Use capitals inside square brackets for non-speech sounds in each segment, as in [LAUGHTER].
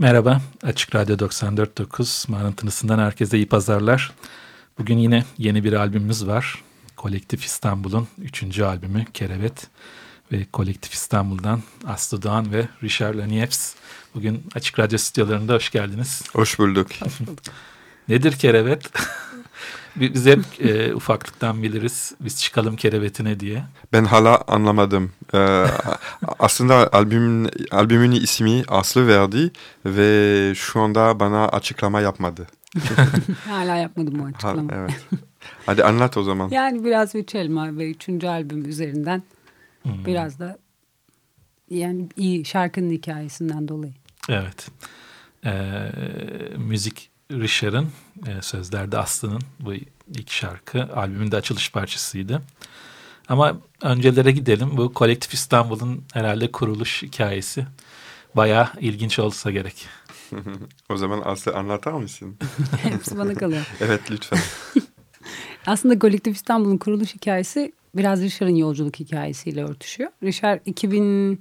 Merhaba, Açık Radyo 94.9 Mağrıntınısından herkese iyi pazarlar. Bugün yine yeni bir albümümüz var. Kolektif İstanbul'un üçüncü albümü Kerevet ve Kolektif İstanbul'dan Aslı Doğan ve Richard Lanievs. Bugün Açık Radyo stüdyolarında hoş geldiniz. Hoş bulduk. Nedir Kerevet? [LAUGHS] Biz hep e, ufaklıktan biliriz. Biz çıkalım kerevetine diye. Ben hala anlamadım. Ee, aslında albümün, albümün ismi Aslı verdi ve şu anda bana açıklama yapmadı. [LAUGHS] hala yapmadım bu açıklama. Ha, evet. Hadi anlat o zaman. Yani biraz Üç Elma ve üçüncü albüm üzerinden hmm. biraz da yani iyi şarkının hikayesinden dolayı. Evet. Ee, müzik Richard'ın e, sözlerde Aslı'nın bu ilk şarkı albümün de açılış parçasıydı. Ama öncelere gidelim. Bu Kolektif İstanbul'un herhalde kuruluş hikayesi bayağı ilginç olsa gerek. [LAUGHS] o zaman Aslı anlatar mısın? [LAUGHS] Hepsi bana kalıyor. [LAUGHS] evet lütfen. Aslında Kolektif İstanbul'un kuruluş hikayesi biraz Richard'ın yolculuk hikayesiyle örtüşüyor. Richard 2000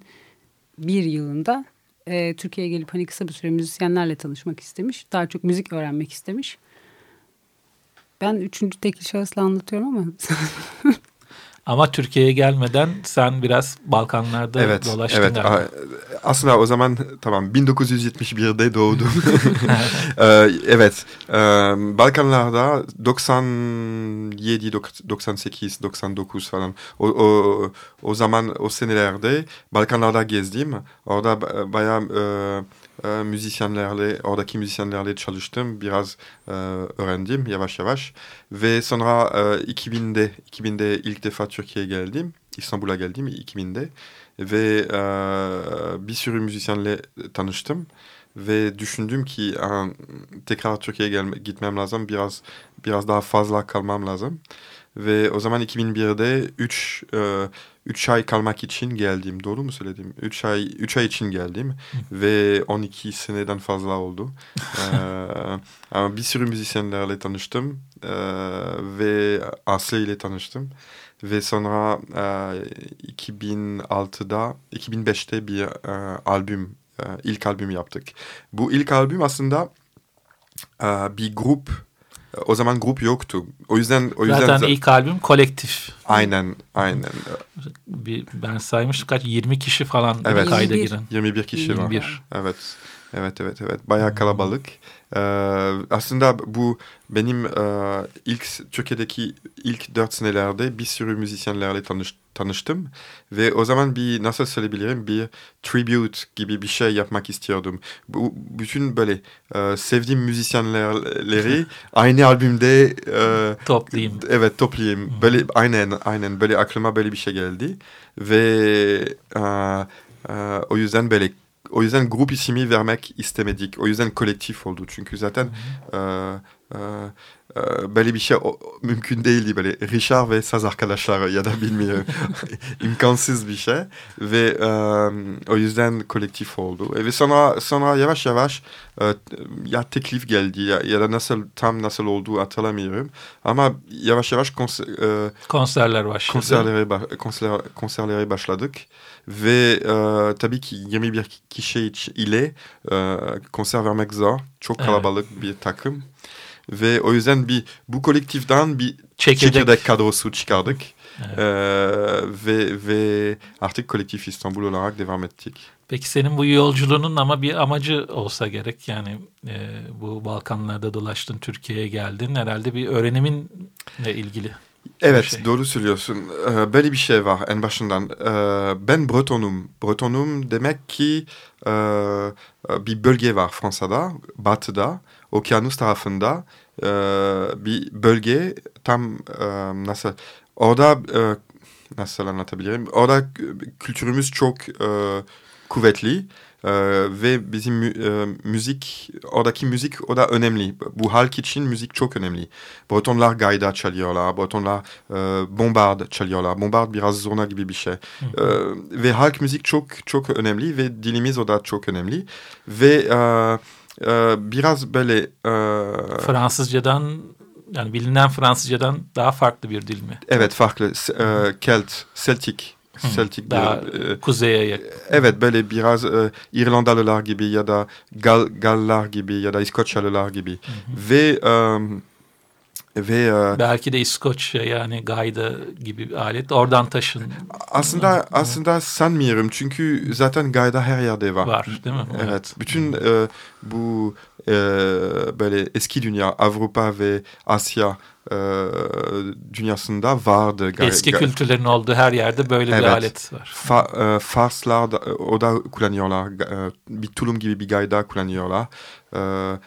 2001 yılında e, Türkiye'ye gelip hani kısa bir süre müzisyenlerle tanışmak istemiş. Daha çok müzik öğrenmek istemiş. Ben üçüncü tekil şahısla anlatıyorum ama [LAUGHS] Ama Türkiye'ye gelmeden sen biraz Balkanlarda Evet, dolaştın evet. galiba. Aslında o zaman tamam 1971'de doğdum. [LAUGHS] Ee, evet, e, Balkanlarda 97, dok- 98, 99 falan. O, o, o zaman o senelerde Balkanlarda gezdim. Orada ba- bayağı e, e, müzisyenlerle, oradaki müzisyenlerle çalıştım. Biraz e, öğrendim yavaş yavaş. Ve sonra e, 2000'de, 2000'de ilk defa Türkiye'ye geldim. İstanbul'a geldim 2000'de ve e, bir sürü müzisyenle tanıştım ve düşündüm ki "Aa, tekrar Türkiye'ye gitmem lazım biraz biraz daha fazla kalmam lazım ve o zaman 2001'de 3 3 ay kalmak için geldim doğru mu söyledim? 3 ay 3 ay için geldim ve 12 seneden fazla oldu. [LAUGHS] Ee, ama bir sürü müzisyenlerle tanıştım ee, ve Aslı ile tanıştım. Ve sonra e, 2006'da, 2005'te bir e, albüm, e, ilk albüm yaptık. Bu ilk albüm aslında e, bir grup, o zaman grup yoktu. O yüzden o yüzden Zaten ilk albüm kolektif. aynen aynen Bir, ben saymıştım kaç 20 kişi falan Evet. kayda 21. giren. 21 kişi var. 21. Evet. Evet evet evet bayağı kalabalık. Ee, aslında bu benim e, ilk Türkiye'deki ilk dört senelerde bir sürü müzisyenlerle tanış, tanıştım ve o zaman bir nasıl söyleyebilirim bir tribute gibi bir şey yapmak istiyordum. Bu bütün böyle e, sevdiğim müzisyenleri [LAUGHS] aynı albümde e, Toplayayım. Evet toplayayım. Böyle aynen aynen böyle aklıma böyle bir şey geldi ve e, e, o yüzden böyle o yüzden grup ismi vermek istemedik. O yüzden kolektif oldu. Çünkü zaten e, e, e, böyle bir şey o- mümkün değildi. Böyle Richard ve saz arkadaşları ya da bilmiyorum. [LAUGHS] imkansız bir şey. Ve e, o yüzden kolektif oldu. Ve sonra sonra yavaş yavaş e, ya teklif geldi ya, ya da nasıl tam nasıl olduğu hatırlamıyorum. Ama yavaş yavaş konser, e, Konserler başladı. konserlere, konser, konserlere başladık. Ve e, tabii ki 21 kişi ile e, konser vermek zor. Çok Evet. kalabalık bir takım. Ve o yüzden bir bu kolektiften bir Çekirdek. çekirdek, kadrosu çıkardık. Evet. E, ve, ve artık kolektif İstanbul olarak devam ettik. Peki senin bu yolculuğunun ama bir amacı olsa gerek. Yani e, bu Balkanlarda dolaştın, Türkiye'ye geldin. Herhalde bir öğreniminle ilgili. Evet şey. doğru söylüyorsun. Ee, böyle bir şey var en başından. Ee, ben Bretonum. Bretonum demek ki e, bir bölge var Fransa'da, batıda, okyanus tarafında e, bir bölge tam e, nasıl orada e, nasıl anlatabilirim? Orada kültürümüz çok e, kuvvetli. Ee, ve bizim e, müzik, oradaki müzik o da önemli. Bu halk için müzik çok önemli. Bretonlar gayda çalıyorlar, Bretonlar e, bombard çalıyorlar. Bombard biraz zurna gibi bir şey. Ee, ve halk müzik çok çok önemli ve dilimiz o da çok önemli. Ve e, e, biraz böyle e, Fransızcadan yani bilinen Fransızcadan daha farklı bir dil mi? evet farklı e, Kelt, Celtic, Celtic Daha bir, e, kuzeye yakın. Evet böyle biraz e, İrlandalılar gibi ya da Gal Gallar gibi ya da İskoçyalılar gibi ve e, ve e, Belki de İskoçya yani gayda gibi bir alet oradan taşın aslında aslında sanmıyorum çünkü zaten gayda her yerde var. var değil mi? Evet. Bütün e, bu e, böyle eski dünya Avrupa ve Asya dünyasında vardı. Eski kültürlerin olduğu her yerde böyle bir Evet. alet var. Fa, e, Farslar da, o da kullanıyorlar. E, bir tulum gibi bir gayda kullanıyorlar. E,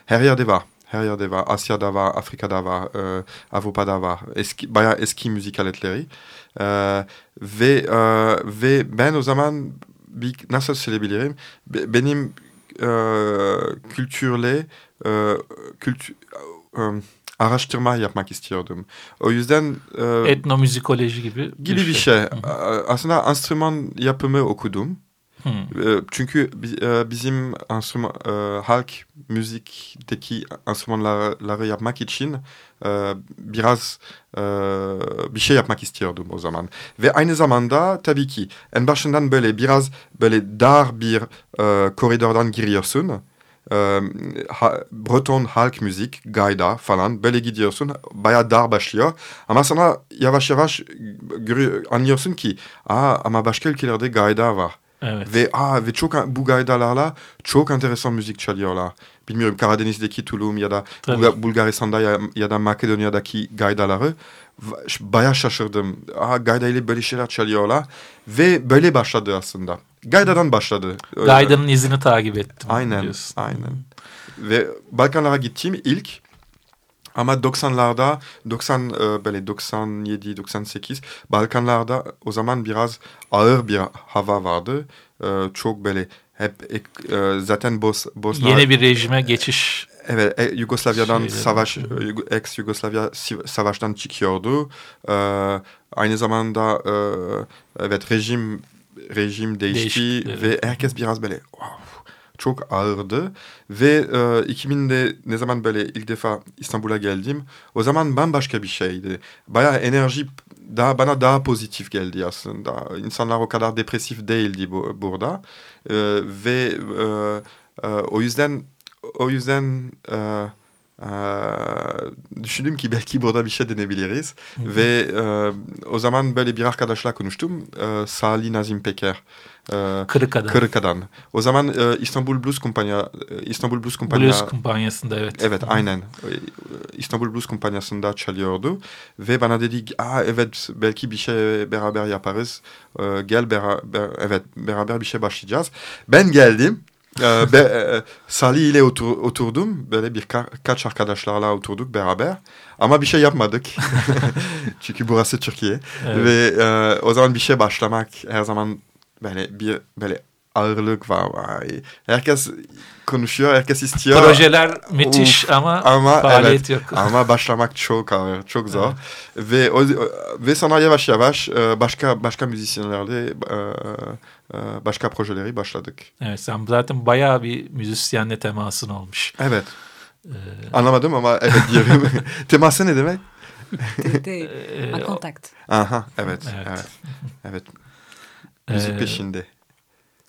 her yerde var. Her yerde var. Asya'da var, Afrika'da var, e, Avrupa'da var. Eski, bayağı eski müzik aletleri. E, ve e, ve ben o zaman bir, nasıl söyleyebilirim? Be- Benim e, kültürle e, kültür, e, araştırma yapmak istiyordum. O yüzden e, Etnomüzikoloji gibi gibi bir şey. A- Aslında enstrüman yapımı okudum Hmm. Çünkü e, bizim enstrüman, e, halk müzikteki enstrümanları yapmak için biraz bir şey yapmak istiyordum o zaman. Ve aynı zamanda tabii ki en başından böyle biraz böyle dar bir koridordan giriyorsun. E, ha, Breton halk müzik, gayda falan böyle gidiyorsun. Bayağı dar başlıyor. Ama sonra yavaş yavaş görü- anlıyorsun ki Aa, ama başka ülkelerde gayda var. Evet. Ve, aa, ve çok bu gaydalarla çok enteresan müzik çalıyorlar. Bilmiyorum Karadeniz'deki Tulum ya da Tabii. Bulga- Bulgaristan'da ya, ya da Makedonya'daki gaydaları bayağı şaşırdım. Aa, gayda ile böyle şeyler çalıyorlar. Ve böyle başladı aslında. Gaydadan başladı. Gayda'nın izini takip ettim. Aynen, diyorsun. aynen. Ve Balkanlara gittim ilk. Ama 90'larda, 90 e, böyle 97, 98 Balkanlarda o zaman biraz ağır bir hava vardı. E, çok böyle hep e, zaten Bos, Bosna Yeni bir rejime geçiş. Evet, Yugoslavya'dan Şeyleri. savaş, e, Yugo- ex-Yugoslavya si- savaştan çıkıyordu. Ee, aynı zamanda e, evet rejim rejim değişti Değişiklikleri. ve herkes biraz böyle wow, çok ağırdı. Ve e, 2000'de ne zaman böyle ilk defa İstanbul'a geldim, o zaman bambaşka bir şeydi. Bayağı enerji daha bana daha pozitif geldi aslında. İnsanlar o kadar depresif değildi bu, burada. E, ve e, e, o yüzden o yüzden e, e, düşündüm ki belki burada bir şey denebiliriz. Ve e, o zaman böyle bir arkadaşla konuştum. E, Salih Nazim Peker. E, Kırıkada. Kırıka'dan. O zaman e, İstanbul Blues Kumpanya e, İstanbul Blues Kumpanya Blues kumpanyasında evet. Evet aynen. E, İstanbul Blues Kumpanyası'nda çalıyordu. Ve bana dedi Aa, evet belki bir şey beraber yaparız. E, gel beraber, evet beraber bir şey başlayacağız. Ben geldim. E, be, e, Salih ile otur, oturdum. Böyle bir ka- kaç arkadaşlarla oturduk beraber. Ama bir şey yapmadık. [LAUGHS] Çünkü burası Türkiye. Evet. Ve e, o zaman bir şey başlamak her zaman böyle bir böyle ağırlık var. var. Herkes konuşuyor, herkes istiyor. Projeler müthiş ama, Ama faaliyet evet, yok. [LAUGHS] ama başlamak çok ağır, çok zor. Ve o, ve sonra yavaş yavaş e, başka başka müzisyenlerle e, e, başka projeleri başladık. Evet sen zaten bayağı bir müzisyenle temasın olmuş. Evet. Ee, Anlamadım ama evet diyorum. [LAUGHS] [LAUGHS] Teması ne demek? De, de, Ee, en contact. Aha, evet, Evet. evet. Evet. Müzik Ee, peşinde.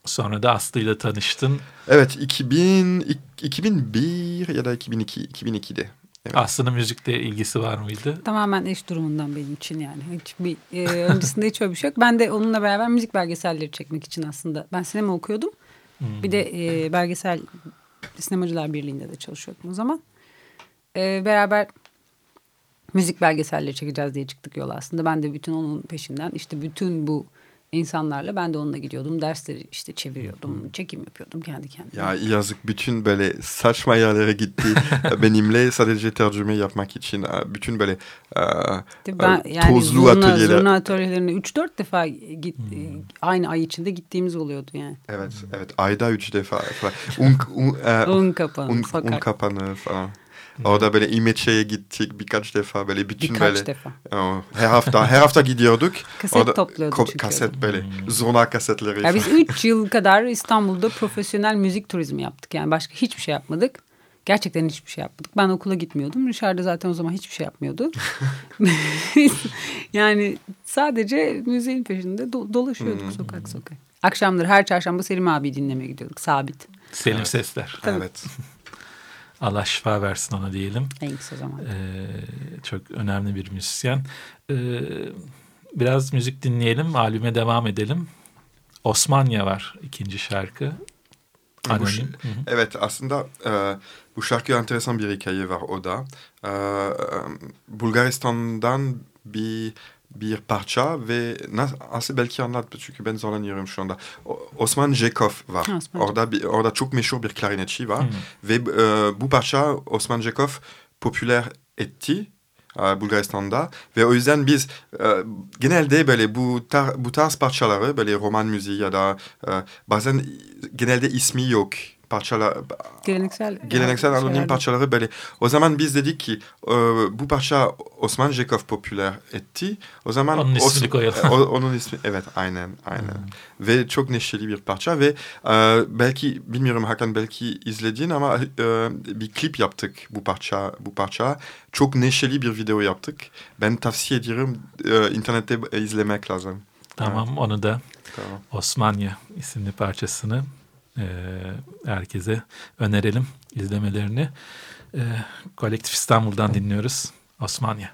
Sonra da Aslı'yla tanıştın. Evet, 2000, 2001 ya da 2002, 2002'de. Evet. Aslı'nın müzikle ilgisi var mıydı? Tamamen eş durumundan benim için yani. Hiç bir, e, öncesinde hiç öyle bir şey yok. Ben de onunla beraber müzik belgeselleri çekmek için aslında. Ben sinema okuyordum. Hmm. Bir de e, belgesel Sinemacılar Birliği'nde de çalışıyordum o zaman. E, beraber müzik belgeselleri çekeceğiz diye çıktık yola aslında. Ben de bütün onun peşinden işte bütün bu insanlarla ben de onunla gidiyordum. Dersleri işte çeviriyordum. Çekim yapıyordum kendi kendime. Ya yazık bütün böyle saçma yerlere gitti [LAUGHS] benimle sadece tercüme yapmak için. Bütün böyle Ben yani tozlu zurna, atölyeler. zurna atölyelerine 3-4 defa git, aynı ay içinde gittiğimiz oluyordu yani. Evet, evet. Ayda üç defa falan. Un, un, e, [LAUGHS] Un kapanı, un, un kapanı falan. Orada böyle İmeçe'ye gittik birkaç defa böyle bütün Birkaç böyle defa. o, her hafta her hafta gidiyorduk. Kaset topluyorduk ko- çünkü. Kaset böyle zurna kasetleri. Ya biz 3 yıl kadar İstanbul'da profesyonel müzik turizmi yaptık. Yani başka hiçbir şey yapmadık. Gerçekten hiçbir şey yapmadık. Ben okula gitmiyordum. Richard da zaten o zaman hiçbir şey yapmıyordu. [LAUGHS] [LAUGHS] yani sadece müziğin peşinde do- dolaşıyorduk sokak sokak. Akşamları her çarşamba Selim abi dinlemeye gidiyorduk. Sabit. Selim Sesler. Evet. Allah şifa versin ona diyelim. En kısa zaman. Ee, çok önemli bir müzisyen. Ee, biraz müzik dinleyelim, albüme devam edelim. Osmanya var ikinci şarkı. Bu Hı hı. Evet aslında e, bu şarkı enteresan bir hikaye var o da. E, Bulgaristan'dan bir bir parça ve nas- nasıl belki anlat çünkü ben zorlanıyorum şu anda. Osman Jekov var. Osman orada bir, orada çok meşhur bir klarinetçi var Hmm. ve e, bu parça Osman Jekov popüler etti. e, Bulgaristan'da ve o yüzden biz e, genelde böyle bu tar bu tarz parçaları böyle roman müziği ya da e, bazen genelde ismi yok parçalar Geleneksel, geleneksel anonim parçaları böyle. O zaman biz dedik ki e, bu parça Osman Jekov popüler etti. O zaman Onun ismini koyalım. o- onun ismi evet aynen aynen. Ve çok neşeli bir parça ve e, belki bilmiyorum Hakan belki izledin ama e, bir klip yaptık bu parça bu parça. Çok neşeli bir video yaptık. Ben tavsiye ederim e, internette izlemek lazım. Tamam onu da Tamam. Osmanya isimli parçasını e, herkese önerelim izlemelerini. E, Kolektif İstanbul'dan dinliyoruz. Osmanya.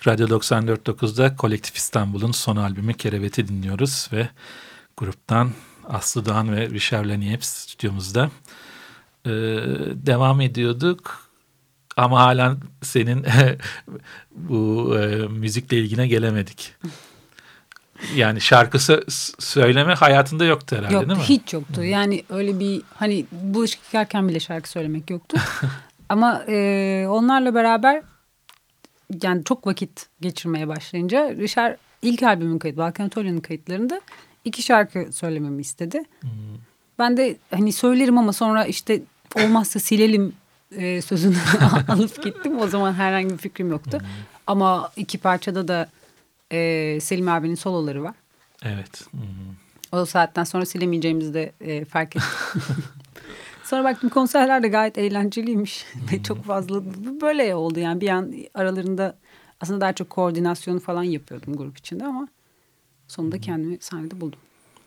Açık Radyo 94.9'da Kolektif İstanbul'un son albümü Kerevet'i dinliyoruz ve gruptan Aslı Doğan ve Richard Laniep stüdyomuzda. Ee, devam ediyorduk ama halen senin [LAUGHS] bu e, müzikle ilgine gelemedik. Yani şarkı sö- söyleme hayatında yoktu herhalde Yok değil mi? hiç yoktu. Yani öyle bir hani yıkarken bile şarkı söylemek yoktu. [LAUGHS] Ama e, onlarla beraber yani çok vakit geçirmeye başlayınca Richard ilk albümün kayıt Balkan Anatolia'nın kayıtlarında iki şarkı söylememi istedi. Ben de hani söylerim ama sonra işte olmazsa silelim e, sözünü [LAUGHS] alıp gittim. O zaman herhangi bir fikrim yoktu. Ama iki parçada da e, Selim abinin soloları var. Evet. Hmm. O saatten sonra silemeyeceğimizi de e, fark ettim. [LAUGHS] sonra baktım konserler de gayet eğlenceliymiş. [LAUGHS] Ve çok fazla böyle oldu yani bir an aralarında aslında daha çok koordinasyonu falan yapıyordum grup içinde ama sonunda kendimi sahnede buldum.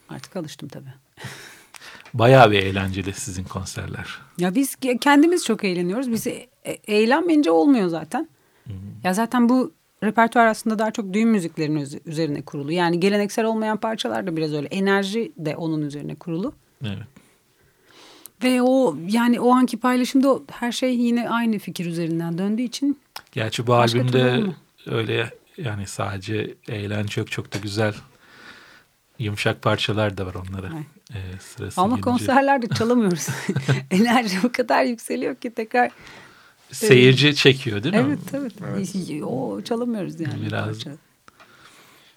Artık alıştım tabii. [LAUGHS] bayağı bir eğlenceli sizin konserler. Ya biz kendimiz çok eğleniyoruz. Biz e- eğlenmeyince olmuyor zaten. Hı hı. Ya zaten bu repertuar aslında daha çok düğün müziklerinin üzerine kurulu. Yani geleneksel olmayan parçalar da biraz öyle. Enerji de onun üzerine kurulu. Evet. Ve o yani o anki paylaşımda her şey yine aynı fikir üzerinden döndüğü için. Gerçi bu albümde öyle yani sadece eğlence yok çok da güzel yumuşak parçalar da var onlara. E, sırası Ama gelince. konserlerde [LAUGHS] çalamıyoruz. [LAUGHS] Enerji o kadar yükseliyor ki tekrar seyirci çekiyor değil mi? Evet evet. evet. O çalamıyoruz yani. Biraz.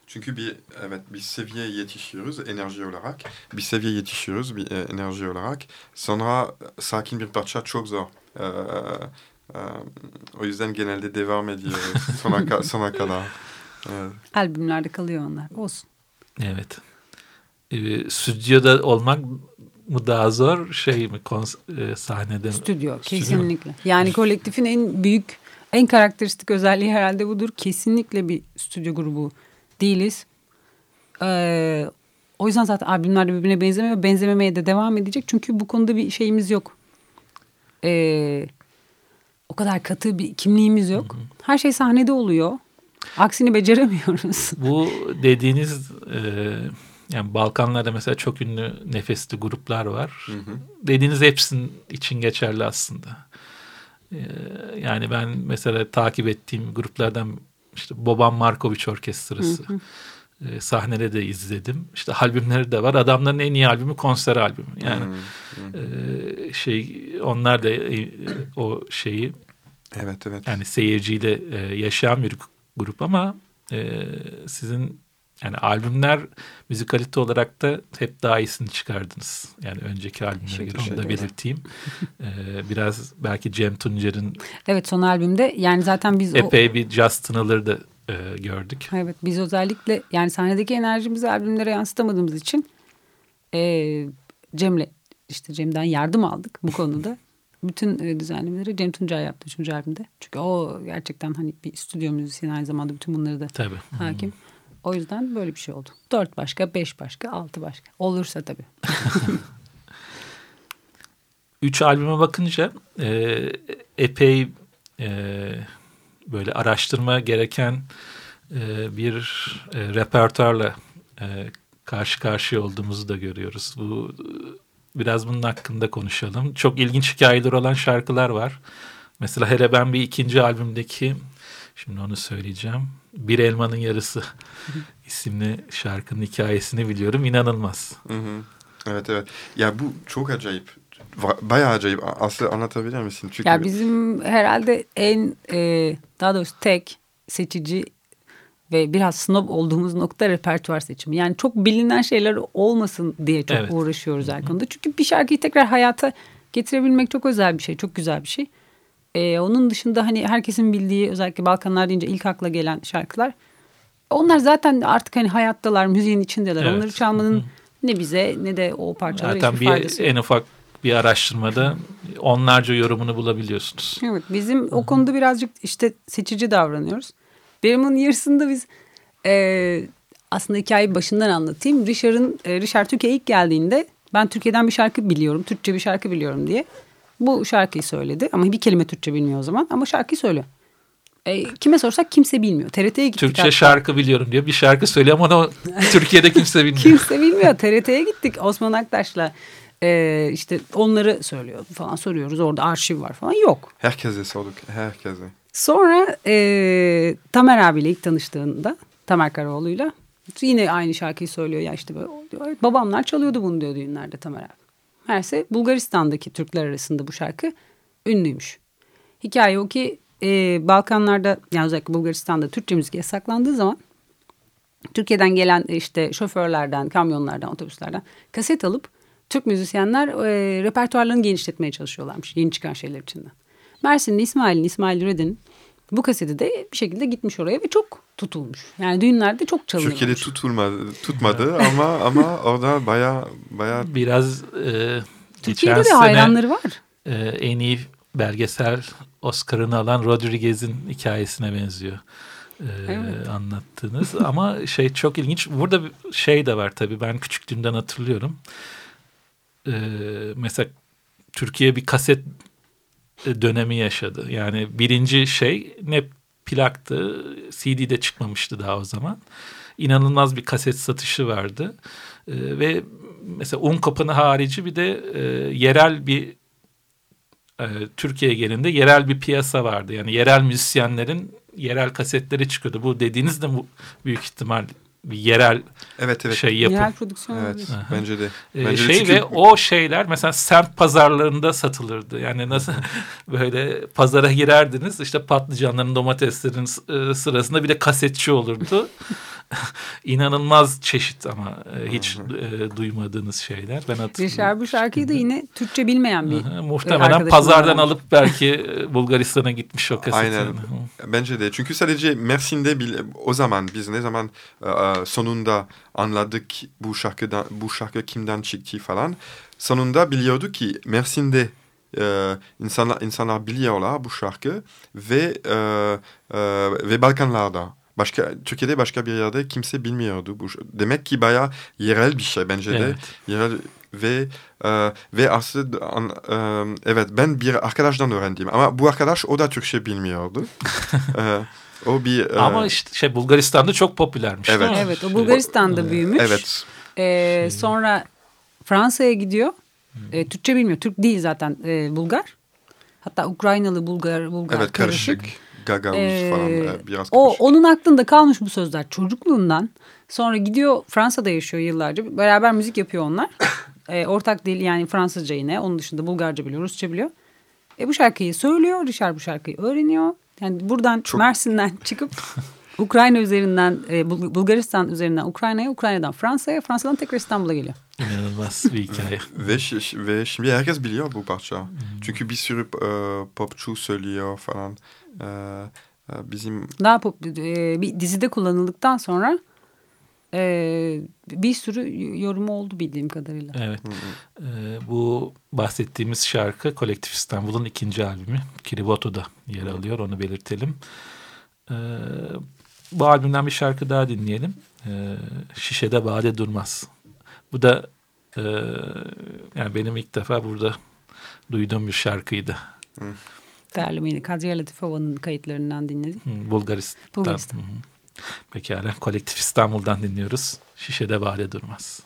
Çünkü bir evet bir seviye yetişiyoruz enerji olarak. Bir seviye yetişiyoruz bir e, enerji olarak. Sonra sakin bir parça çok zor. Ee, e, o yüzden genelde devam ediyoruz [LAUGHS] sona, sona kadar. Evet. Albümlerde kalıyor onlar. Olsun. Evet. Ee, stüdyoda olmak mı daha zor şey mi e, sahnede Stüdyo, Stüdyo kesinlikle. Mi? Yani kolektifin en büyük en karakteristik özelliği herhalde budur. Kesinlikle bir stüdyo grubu değiliz. Ee, o yüzden zaten albümler birbirine benzemiyor. Benzememeye de devam edecek. Çünkü bu konuda bir şeyimiz yok. Ee, o kadar katı bir kimliğimiz yok. Hı hı. Her şey sahnede oluyor. Aksini beceremiyoruz. [LAUGHS] Bu dediğiniz e, yani Balkanlarda mesela çok ünlü nefesli gruplar var. Hı hı. Dediğiniz hepsinin için geçerli aslında. E, yani ben mesela takip ettiğim gruplardan işte Boban Markovic Orkestrası. Hı hı. E, sahnede de izledim. İşte albümleri de var. Adamların en iyi albümü konser albümü. Yani hı hı. E, şey onlar da e, o şeyi Evet evet. Yani seyirciyle e, yaşayan bir grup ama e, sizin yani albümler müzikalite olarak da hep daha iyisini çıkardınız. Yani önceki albümlere göre onu da belirteyim. [LAUGHS] ee, biraz belki Cem Tuncer'in Evet son albümde yani zaten biz epey o... bir Just Tınıları da e, gördük. Evet biz özellikle yani sahnedeki enerjimizi albümlere yansıtamadığımız için e, Cem'le işte Cem'den yardım aldık bu konuda. [LAUGHS] Bütün e, düzenlemeleri Cem Tuncay yaptı üçüncü albümde. Çünkü o gerçekten hani bir stüdyo müzisyeni aynı zamanda bütün bunları da Tabii. hakim. Hmm. O yüzden böyle bir şey oldu. Dört başka, beş başka, altı başka. Olursa tabii. [LAUGHS] Üç albüme bakınca e, epey e, böyle araştırma gereken e, bir e, repertuarla e, karşı karşıya olduğumuzu da görüyoruz. Bu biraz bunun hakkında konuşalım. Çok ilginç hikayeler olan şarkılar var. Mesela hele ben bir ikinci albümdeki şimdi onu söyleyeceğim. Bir Elmanın Yarısı [LAUGHS] isimli şarkının hikayesini biliyorum. İnanılmaz. Hı hı. Evet evet. Ya bu çok acayip. Bayağı acayip. Aslı anlatabilir misin? Çünkü... Ya bizim herhalde en e, daha doğrusu tek seçici ve biraz snob olduğumuz nokta repertuar seçimi. Yani çok bilinen şeyler olmasın diye çok evet. uğraşıyoruz her konuda. Çünkü bir şarkıyı tekrar hayata getirebilmek çok özel bir şey. Çok güzel bir şey. Ee, onun dışında hani herkesin bildiği özellikle Balkanlar deyince ilk akla gelen şarkılar. Onlar zaten artık hani hayattalar, müziğin içindeler. Evet. Onları çalmanın ne bize ne de o parçalara zaten hiçbir faydası yok. En ufak bir araştırmada onlarca yorumunu bulabiliyorsunuz. Evet bizim o konuda birazcık işte seçici davranıyoruz. Benim onun yarısında biz e, aslında hikayeyi başından anlatayım. Richard'ın e, Richard Türkiye'ye ilk geldiğinde ben Türkiye'den bir şarkı biliyorum, Türkçe bir şarkı biliyorum diye bu şarkıyı söyledi. Ama bir kelime Türkçe bilmiyor o zaman ama şarkıyı söylüyor. E, kime sorsak kimse bilmiyor. TRT'ye gittik. Türkçe hatta. şarkı biliyorum diyor. Bir şarkı söylüyor ama onu [LAUGHS] Türkiye'de kimse bilmiyor. kimse bilmiyor. TRT'ye gittik Osman Aktaş'la. E, işte onları söylüyor falan soruyoruz. Orada arşiv var falan. Yok. Herkese sorduk. Herkese. Sonra e, Tamer abiyle ilk tanıştığında Tamer Karaoğlu'yla yine aynı şarkıyı söylüyor ya işte böyle diyor. Babamlar çalıyordu bunu diyor düğünlerde Tamer abi. Meğerse Bulgaristan'daki Türkler arasında bu şarkı ünlüymüş. Hikaye o ki e, Balkanlarda yani özellikle Bulgaristan'da Türkçe müzik yasaklandığı zaman Türkiye'den gelen işte şoförlerden, kamyonlardan, otobüslerden kaset alıp Türk müzisyenler e, repertuarlarını genişletmeye çalışıyorlarmış yeni çıkan şeyler içinden. Mersin'in İsmail'in, İsmail Üredin'in bu kaseti de bir şekilde gitmiş oraya ve çok tutulmuş. Yani düğünlerde çok çalınmış. Türkiye'de tutulmadı, tutmadı ama ama orada baya baya biraz e, Türkiye'de de hayranları var. E, en iyi belgesel Oscar'ını alan Rodriguez'in hikayesine benziyor. Ee, evet. anlattığınız ama şey çok ilginç burada şey de var tabii ben küçüklüğümden hatırlıyorum e, mesela Türkiye bir kaset e, dönemi yaşadı. Yani birinci şey ne plaktı, CD'de çıkmamıştı daha o zaman. İnanılmaz bir kaset satışı vardı. E, ve mesela un kapanı harici bir de e, yerel bir e, Türkiye genelinde yerel bir piyasa vardı. Yani yerel müzisyenlerin yerel kasetleri çıkıyordu. Bu dediğiniz de bu büyük ihtimal bir yerel Evet evet. şey yapım. Yerel prodüksiyon Evet olabilir. bence de. Ee, Bence de şey çünkü- ve o şeyler mesela semt pazarlarında satılırdı. Yani nasıl [LAUGHS] böyle pazara girerdiniz işte patlıcanların domateslerin e, sırasında bir de kasetçi olurdu. [LAUGHS] İnanılmaz çeşit ama e, hiç e, duymadığınız şeyler. Ben. Yaşar bu şarkıyı da yine Türkçe bilmeyen bir Aha, e, Muhtemelen pazardan alıp belki e, Bulgaristan'a gitmiş o kaset. Aynen. Bence de. Çünkü sadece Mersin'de bile, o zaman biz ne zaman sonunda anladık bu şarkıdan bu şarkı kimden çıktı falan. Sonunda biliyorduk ki Mersin'de e, insanlar insanlar biliyorlar bu şarkı ve e, e, ve Balkanlarda. Başka Türkiye'de başka bir yerde kimse bilmiyordu bu. Demek ki bayağı yerel bir şey bence de. Evet. Yerel ve e, ve aslında e, evet ben bir arkadaştan öğrendim ama bu arkadaş o da Türkçe bilmiyordu. [LAUGHS] E, o bir e, Ama işte şey Bulgaristan'da çok popülermiş Evet. değil mi? Evet o Bulgaristan'da büyümüş. evet Ee, sonra Fransa'ya gidiyor. Ee, Türkçe bilmiyor. Türk değil zaten e, Bulgar. Hatta Ukraynalı Bulgar Bulgar evet karışık. Gagavuz Ee, falan e, biraz o karışık. onun aklında kalmış bu sözler çocukluğundan. Sonra gidiyor Fransa'da yaşıyor yıllarca. Beraber müzik yapıyor onlar. [COUGHS] Ee, ortak dil yani Fransızca yine. Onun dışında Bulgarca biliyor, Rusça biliyor. E bu şarkıyı söylüyor. Richard bu şarkıyı öğreniyor. Yani buradan Çok- Mersin'den [LAUGHS] çıkıp Ukrayna üzerinden e, Bul- Bulgaristan üzerinden Ukrayna'ya, Ukrayna'dan Fransa'ya, Fransa'dan tekrar İstanbul'a geliyor. İnanılmaz bir hikaye. [LAUGHS] Ve, ve şimdi herkes biliyor bu parça. Çünkü bir sürü e, popçu söylüyor falan. E, e, bizim Daha pop, e, bir dizide kullanıldıktan sonra e, bir sürü yorumu oldu bildiğim kadarıyla. Evet. Ee, bu bahsettiğimiz şarkı Kolektif İstanbul'un ikinci albümü. Kiriboto'da yer alıyor. Onu belirtelim. Ee, bu albümden bir şarkı daha dinleyelim. Ee, Şişede Bade Durmaz. Bu da e, yani benim ilk defa burada duyduğum bir şarkıydı. Derlemeyi Kadriye Latifova'nın kayıtlarından dinledik. Hı, Bulgaristan. Bulgaristan. Hı hı. Pekala. Kolektif İstanbul'dan dinliyoruz. Şişede Bade Durmaz.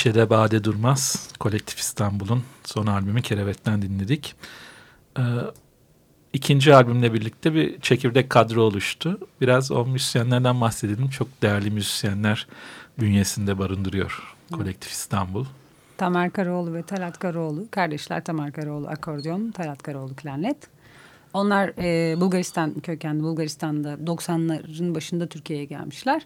Şişe'de Bade Durmaz, Kolektif İstanbul'un son albümü Kerevet'ten dinledik. Ee, ikinci albümle birlikte bir çekirdek kadro oluştu. Biraz o müzisyenlerden bahsedelim. Çok değerli müzisyenler bünyesinde barındırıyor Kolektif İstanbul. Tamer Karaoğlu ve Talat Karaoğlu. Kardeşler Tamer Karaoğlu akordeon, Talat Karaoğlu klarnet. Onlar e, Bulgaristan kökenli. Bulgaristan'da 90'ların başında Türkiye'ye gelmişler.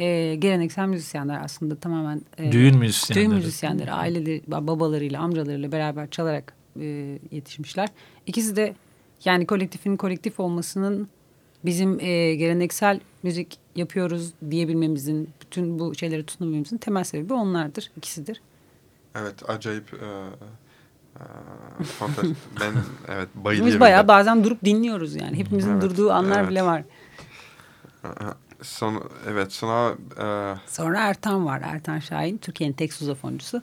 E, geleneksel müzisyenler aslında tamamen. E, düğün müzisyenleri. Düğün müzisyenleri. Aileleri, babalarıyla, amcalarıyla beraber çalarak e, yetişmişler. İkisi de yani kolektifin kolektif olmasının bizim e, geleneksel müzik yapıyoruz diyebilmemizin, bütün bu şeyleri tutunabilmemizin temel sebebi onlardır. ikisidir. Evet, acayip... E [LAUGHS] fantastik. ben evet bayılıyorum. Biz bayağı bazen durup dinliyoruz yani. Hepimizin evet, durduğu anlar evet. bile var. Son, evet sonra... E... Sonra Ertan var. Ertan Şahin. Türkiye'nin tek suzafoncusu.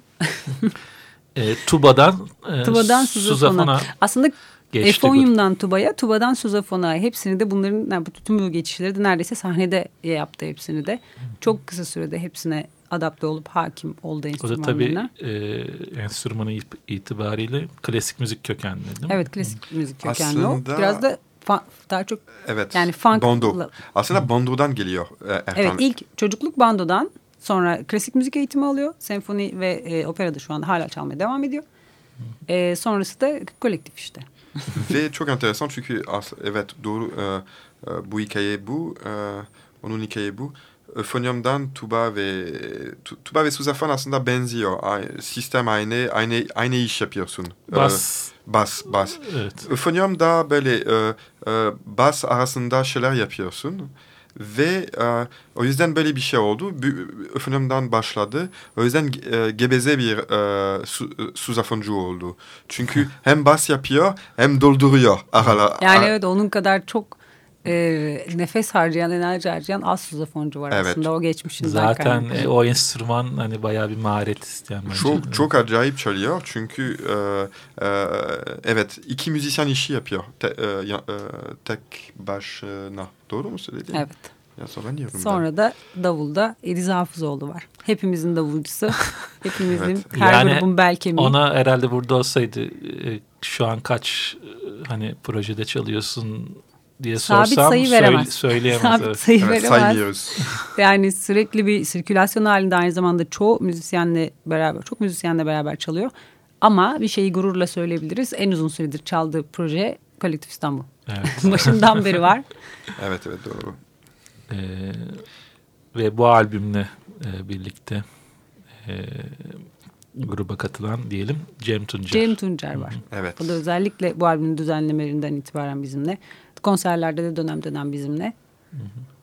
e, Tuba'dan, e, Tuba'dan suzafona. Aslında Efonyum'dan Tuba'ya, Tuba'dan Suzafona hepsini de bunların yani bütün bu geçişleri de neredeyse sahnede yaptı hepsini de. Çok kısa sürede hepsine adapte olup hakim oldu enstrümanlarına. O da tabii e, enstrümanı itibariyle klasik müzik kökenli değil mi? Evet klasik müzik kökenli Aslında... o. Biraz da daha çok evet, yani funk. Bondo. Aslında Bondo'dan geliyor e, Ertan. Evet ilk çocukluk bandodan sonra klasik müzik eğitimi alıyor. Senfoni ve e, opera da şu anda hala çalmaya devam ediyor. E, sonrası da kolektif işte. [LAUGHS] ve çok enteresan çünkü evet doğru e, e, bu hikaye bu. E, onun hikaye bu. Euphonium'dan tuba ve tuba ve suzafon aslında benziyor. Sistem aynı, aynı, aynı iş yapıyorsun. Bas. Ee, bas, bas. Evet. Euphonium'da böyle e, e, bas arasında şeyler yapıyorsun. Ve e, o yüzden böyle bir şey oldu. Euphonium'dan başladı. O yüzden e, gebeze bir e, su, suzafoncu oldu. Çünkü [LAUGHS] hem bas yapıyor hem dolduruyor. Arala, yani evet onun kadar çok e, nefes harcayan, enerji harcayan az suzafoncu var evet. aslında o geçmişinden Zaten e, o enstrüman hani bayağı bir maharet isteyen bence. Çok, çok acayip çalıyor çünkü e, e, evet iki müzisyen işi yapıyor te, e, e, tek başına. Doğru mu söyledim? Evet. Ya sonra Sonra ben. da davulda Ediz Hafızoğlu var. Hepimizin davulcusu. [LAUGHS] Hepimizin evet. her yani grubun bel kemiği. Ona herhalde burada olsaydı e, şu an kaç e, hani projede çalıyorsun diye Sabit sorsam sayı veremez. söyleyemez. Sabit evet. sayı evet, veremez. Saymıyoruz. [LAUGHS] yani sürekli bir sirkülasyon halinde aynı zamanda çoğu müzisyenle beraber, çok müzisyenle beraber çalıyor. Ama bir şeyi gururla söyleyebiliriz. En uzun süredir çaldığı proje Kolektif İstanbul. Evet. [LAUGHS] Başından beri var. [LAUGHS] evet evet doğru. Ee, ve bu albümle e, birlikte e, gruba katılan diyelim Cem Tuncer. Cem Tuncer var. Evet. O da özellikle bu albümün düzenlemelerinden itibaren bizimle. Konserlerde de dönem dönem bizimle. Hı hı.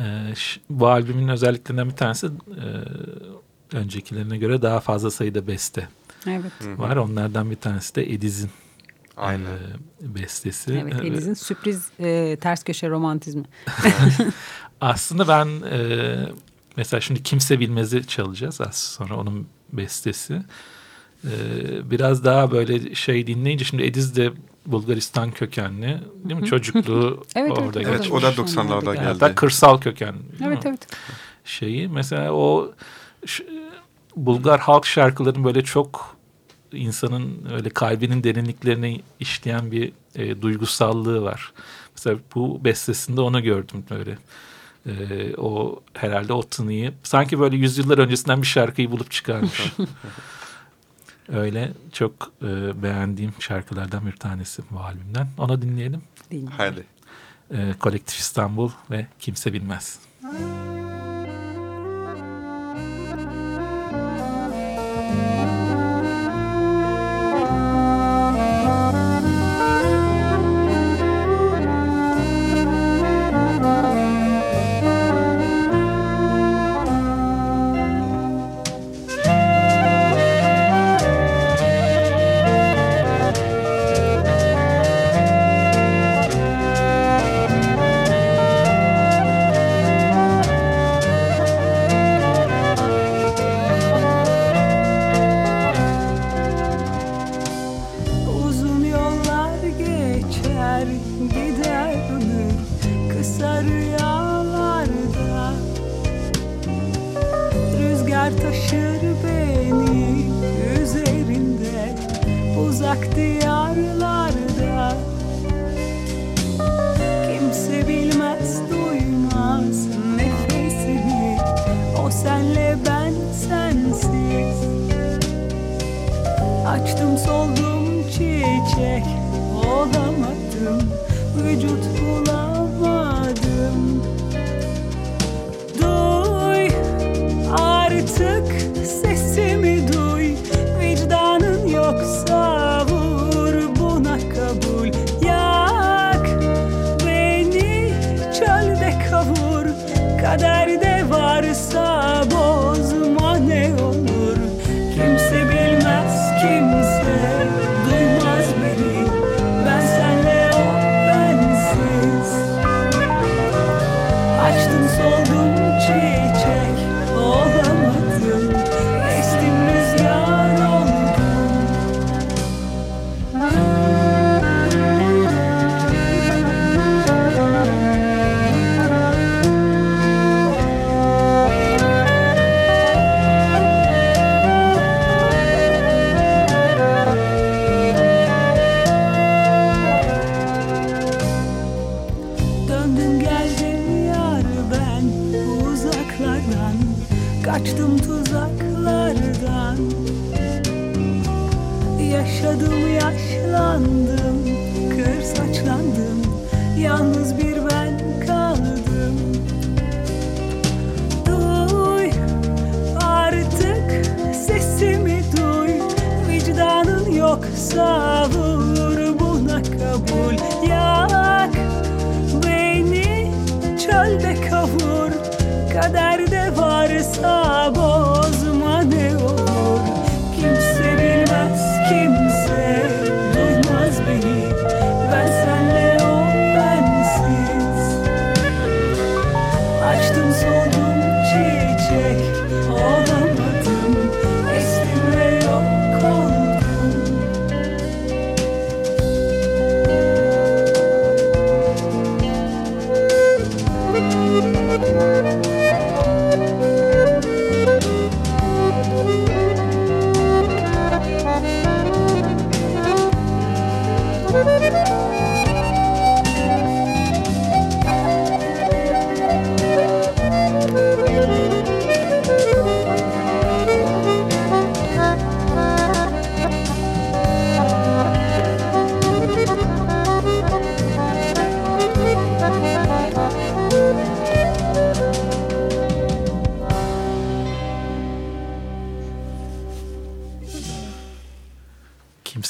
Ee, bu albümün özelliklerinden bir tanesi e, öncekilerine göre daha fazla sayıda beste evet. var. Onlardan bir tanesi de Ediz'in Aynen. E, bestesi. Evet Ediz'in sürpriz e, ters köşe romantizmi. [LAUGHS] Aslında ben e, mesela şimdi Kimse Bilmez'i çalacağız az sonra onun bestesi. E, biraz daha böyle şey dinleyince şimdi Ediz de Bulgaristan kökenli değil mi? Çocukluğu [LAUGHS] evet, orada. Evet, evet o da 90'larda geldi. Hatta kırsal köken. Evet evet. Şeyi mesela o Bulgar halk şarkılarının böyle çok insanın öyle kalbinin derinliklerine işleyen bir e, duygusallığı var. Mesela bu bestesinde onu gördüm böyle. E, o herhalde o tınıyı sanki böyle yüzyıllar öncesinden bir şarkıyı bulup çıkarmış. [LAUGHS] Öyle çok e, beğendiğim şarkılardan bir tanesi bu albümden. Onu dinleyelim. Dinleyelim. Hadi. E, Kolektif İstanbul ve Kimse Bilmez. Müzik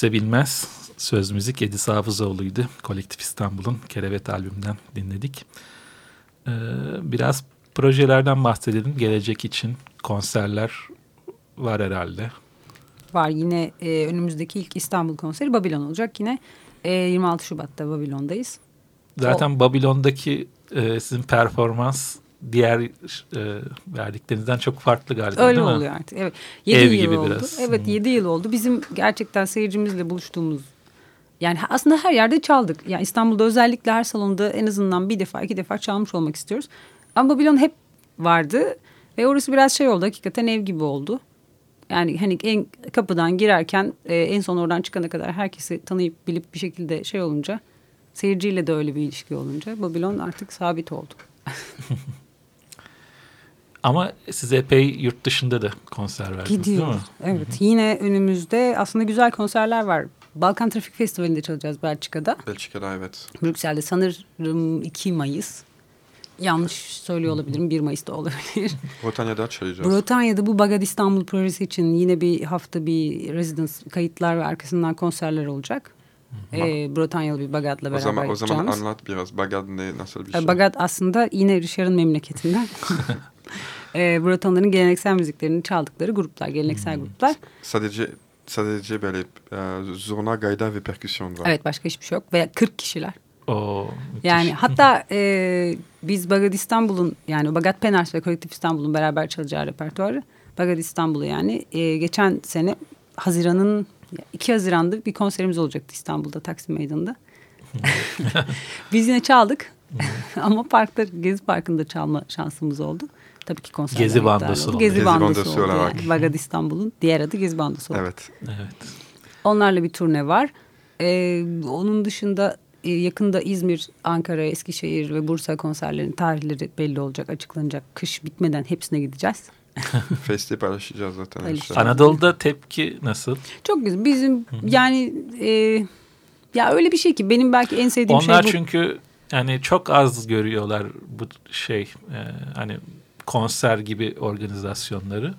Kimse bilmez. Söz müzik Edis Hafızoğlu'ydu. Kolektif İstanbul'un Kerevet albümünden dinledik. Ee, biraz projelerden bahsedelim. Gelecek için konserler var herhalde. Var yine e, önümüzdeki ilk İstanbul konseri Babilon olacak. Yine e, 26 Şubat'ta Babilon'dayız. Zaten Babilon'daki e, sizin performans diğer e, verdiklerinizden çok farklı galiba Öyle değil mi? oluyor artık. Evet. 7 Ev yıl gibi oldu. biraz. Evet Hı. 7 yıl oldu. Bizim gerçekten seyircimizle buluştuğumuz yani aslında her yerde çaldık. Yani İstanbul'da özellikle her salonda en azından bir defa iki defa çalmış olmak istiyoruz. Ama Babilon hep vardı ve orası biraz şey oldu hakikaten ev gibi oldu. Yani hani en kapıdan girerken e, en son oradan çıkana kadar herkesi tanıyıp bilip bir şekilde şey olunca seyirciyle de öyle bir ilişki olunca Babilon artık sabit oldu. [LAUGHS] Ama siz epey yurt dışında da konser verdiniz değil mi? Gidiyoruz. Evet. Yine önümüzde aslında güzel konserler var. Balkan Trafik Festivali'nde çalacağız Belçika'da. Belçika'da evet. Brüksel'de sanırım 2 Mayıs. Yanlış söylüyor olabilirim. 1 Mayıs'ta olabilir. [LAUGHS] Britanya'da çalacağız. Britanya'da bu Bagad İstanbul projesi için yine bir hafta bir residence kayıtlar ve arkasından konserler olacak. Ee, Britanyalı bir Bagad'la beraber o zaman o zaman anlat biraz Bagad ne nasıl bir Ee, şey? Bagad aslında yine Richard'ın memleketinden. [LAUGHS] ee, Bretonların geleneksel müziklerini çaldıkları gruplar, geleneksel gruplar. Sadece sadece böyle e, zurna, gayda ve perküsyon var. Evet başka hiçbir şey yok ve 40 kişiler. O müthiş. Yani hatta e, biz Bagad İstanbul'un yani Bagad Penars ve Kolektif İstanbul'un beraber çalacağı repertuarı Bagad İstanbul'u yani e, geçen sene Haziran'ın 2 Haziran'da bir konserimiz olacaktı İstanbul'da Taksim Meydanı'nda. [LAUGHS] biz yine çaldık. [LAUGHS] Ama parkta Gezi Parkı'nda çalma şansımız oldu. Tabii ki konserler Gezi bandosu. Gezi, Gezi bandosu, bandosu oldu olarak. yani. Vagad İstanbul'un diğer adı Gezi bandosu oldu. Evet. Evet. Onlarla bir turne var. Ee, onun dışında e, yakında İzmir, Ankara, Eskişehir ve Bursa konserlerinin tarihleri belli olacak, açıklanacak. Kış bitmeden hepsine gideceğiz. [LAUGHS] [LAUGHS] Festi paylaşacağız zaten. Paylaşacağız. Anadolu'da tepki nasıl? Çok güzel. Bizim yani e, ya öyle bir şey ki benim belki en sevdiğim Onlar şey bu. çünkü yani çok az görüyorlar bu şey e, hani konser gibi organizasyonları.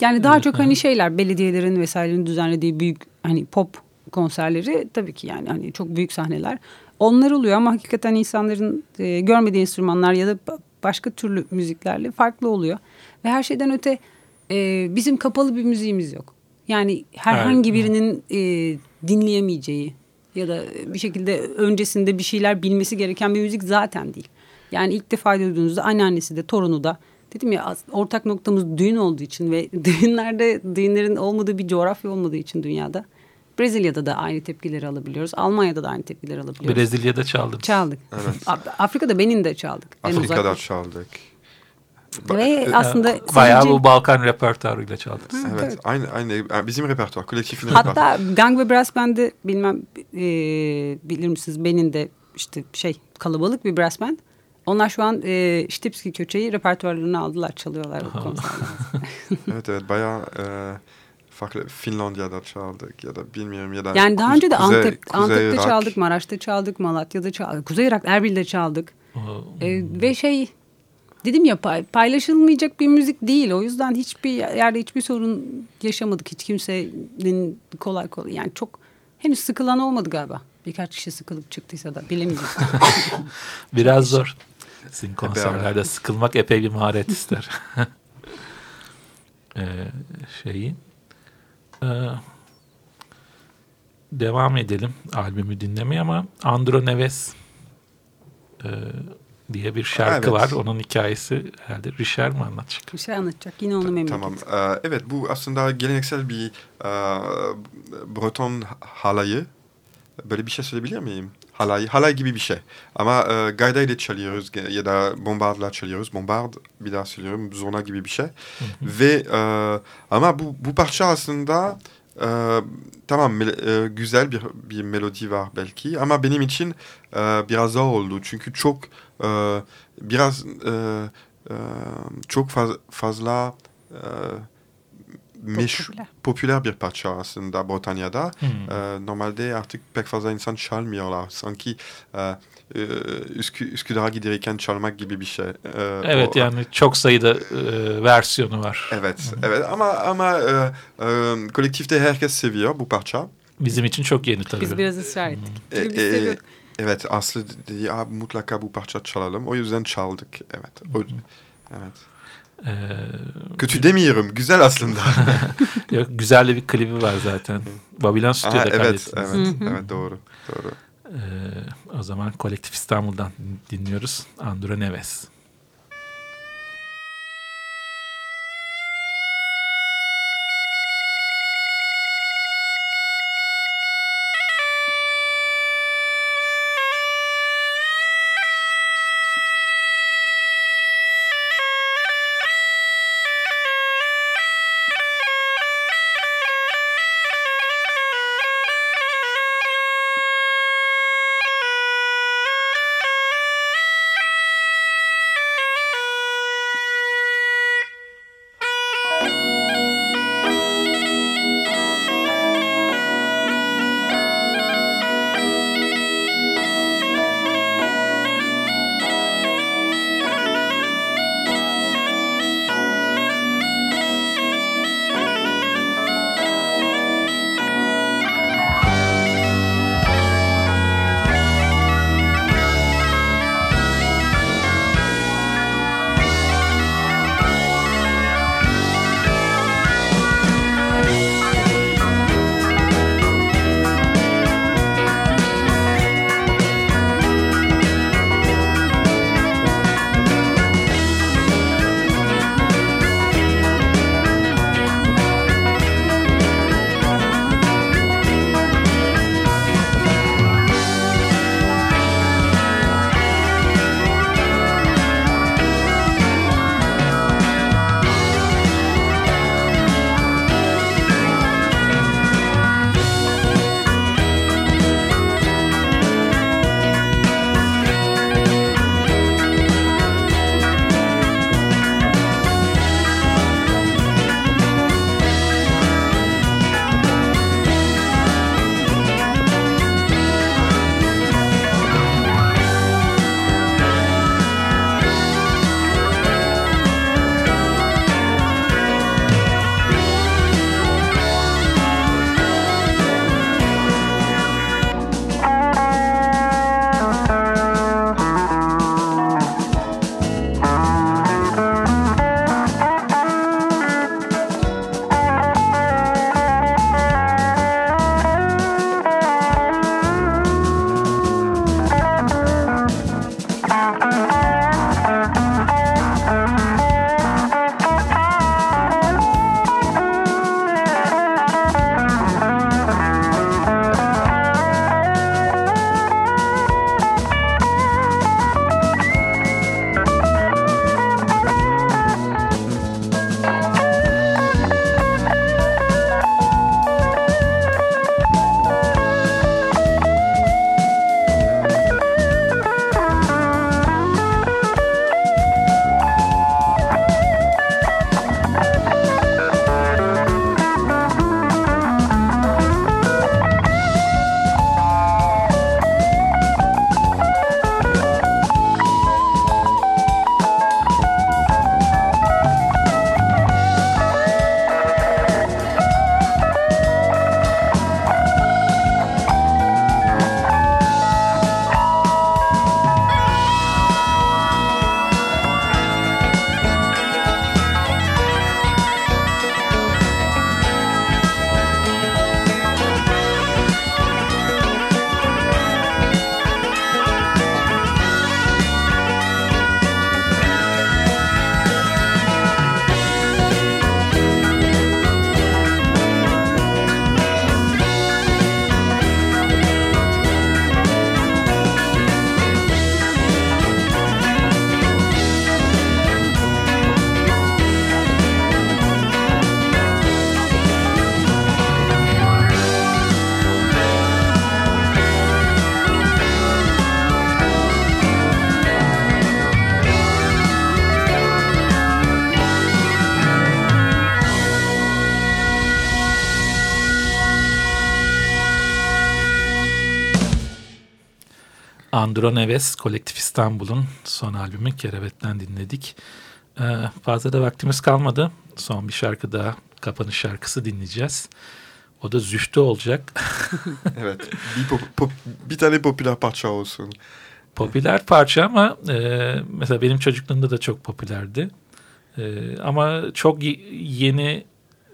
Yani daha çok hani şeyler belediyelerin vesairenin düzenlediği büyük hani pop konserleri tabii ki yani hani çok büyük sahneler. Onlar oluyor ama hakikaten insanların e, görmediği enstrümanlar ya da ba- başka türlü müziklerle farklı oluyor. Ve her şeyden öte e, bizim kapalı bir müziğimiz yok. Yani herhangi Evet. birinin e, dinleyemeyeceği ya da bir şekilde öncesinde bir şeyler bilmesi gereken bir müzik zaten değil. Yani ilk defa duyduğunuzda anneannesi de torunu da dedim ya ortak noktamız düğün olduğu için ve [LAUGHS] düğünlerde düğünlerin olmadığı bir coğrafya olmadığı için dünyada Brezilya'da da aynı tepkileri alabiliyoruz. Almanya'da da aynı tepkileri alabiliyoruz. Brezilya'da çaldım. Çaldık. Evet. Af- Afrika'da Benin de çaldık. Afrika'da çaldık. Ve aslında Bayağı sadece- bu Balkan repertuarıyla çaldınız. Evet, Evet. aynı aynı bizim repertuar, kolektifin repertuarı. Hatta Gang ve Brass Band'i bilmem e, bilir misiniz Benin'de işte şey kalabalık bir brass band. Onlar şu an e, Stipski köçeyi repertuarlarına aldılar çalıyorlar o konserlerde. [LAUGHS] Evet evet bayağı e, farklı Finlandiya'da çaldık ya da bilmiyorum ya da Yani daha önce de Kuzey- Antep, Kuzey Antep'te Irak. çaldık, Maraş'ta çaldık, Malatya'da çaldık, Kuzey Irak, Erbil'de çaldık. E, ve şey dedim ya pay- paylaşılmayacak bir müzik değil. O yüzden hiçbir yerde hiçbir sorun yaşamadık. Hiç kimsenin kolay kolay yani çok henüz sıkılan olmadı galiba. Birkaç kişi sıkılıp çıktıysa da bilemeyeceğim. [LAUGHS] Biraz zor. Sizin konserlerde sıkılmak epey bir maharet ister. [LAUGHS] ee, şeyi. Ee, devam edelim albümü dinlemeye ama Andro Neves e, diye bir şarkı Evet. var. Onun hikayesi herhalde Richard mı anlatacak? şey anlatacak. Yine onu memleket. Tamam. Ee, evet bu aslında geleneksel bir e, Breton halayı. Böyle bir şey söyleyebilir miyim? Halay, halay gibi bir şey. Ama e, gayda ile çalıyoruz ya da bombardla çalıyoruz. Bombard bir daha söylüyorum. Zona gibi bir şey. Ve e, ama bu, bu parça aslında e, tamam e, güzel bir, bir melodi var belki ama benim için e, biraz zor oldu. Çünkü çok e, biraz e, e, çok faz- fazla e, meş- popüler. popüler bir parça aslında Britanya'da. Hmm. E, normalde artık pek fazla insan çalmıyorlar. Sanki e, e, Üskü- Üsküdar'a giderken çalmak gibi bir şey. E, Evet o- yani çok sayıda e, versiyonu var. Evet, evet ama ama e, e, kolektifte herkes seviyor bu parça. Bizim için çok yeni tabii. Biz biraz ısrar ettik. E, biz e, seviyorduk. evet, Aslı dedi mutlaka bu parça çalalım. O yüzden çaldık. Evet. O, evet. Ee, Kötü demiyorum, güzel aslında. [LAUGHS] yok, güzel de bir klibi var zaten. Babylon Aha, Stüdyo'da evet, kaydettiniz. evet, evet doğru, doğru. Ee, o zaman Kolektif İstanbul'dan dinliyoruz. Andro Neves. Andro Neves, Kolektif İstanbul'un son albümü Kerevet'ten dinledik. Ee, fazla da vaktimiz kalmadı. Son bir şarkı daha, kapanış şarkısı dinleyeceğiz. O da Zühtü olacak. [LAUGHS] evet. Bir, pop, pop, bir tane popüler parça olsun. Popüler parça ama e, mesela benim çocukluğumda da çok popülerdi. E, ama çok yeni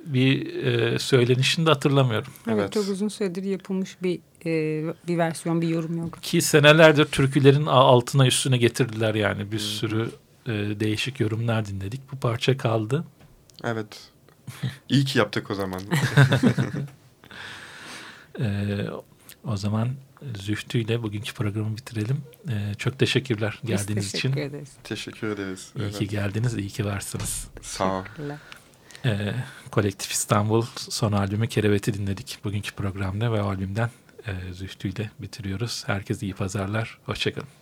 bir e, söylenişini de hatırlamıyorum. Evet, Evet. çok uzun süredir yapılmış bir e, bir versiyon bir yorum yok. Ki senelerdir türkülerin altına üstüne getirdiler yani bir sürü e, değişik yorumlar dinledik. Bu parça kaldı. Evet. İyi ki yaptık o zaman. [LAUGHS] E, o zaman Zühtü ile bugünkü programı bitirelim. E, çok teşekkürler geldiğiniz Biz teşekkür için. ederiz. Teşekkür ederiz. İyi Evet. ki geldiniz, iyi ki varsınız. Sağ ol. E, Kolektif İstanbul son albümü Kerevet'i dinledik bugünkü programda ve o albümden e, Zühtü ile bitiriyoruz. Herkese iyi pazarlar, hoşçakalın.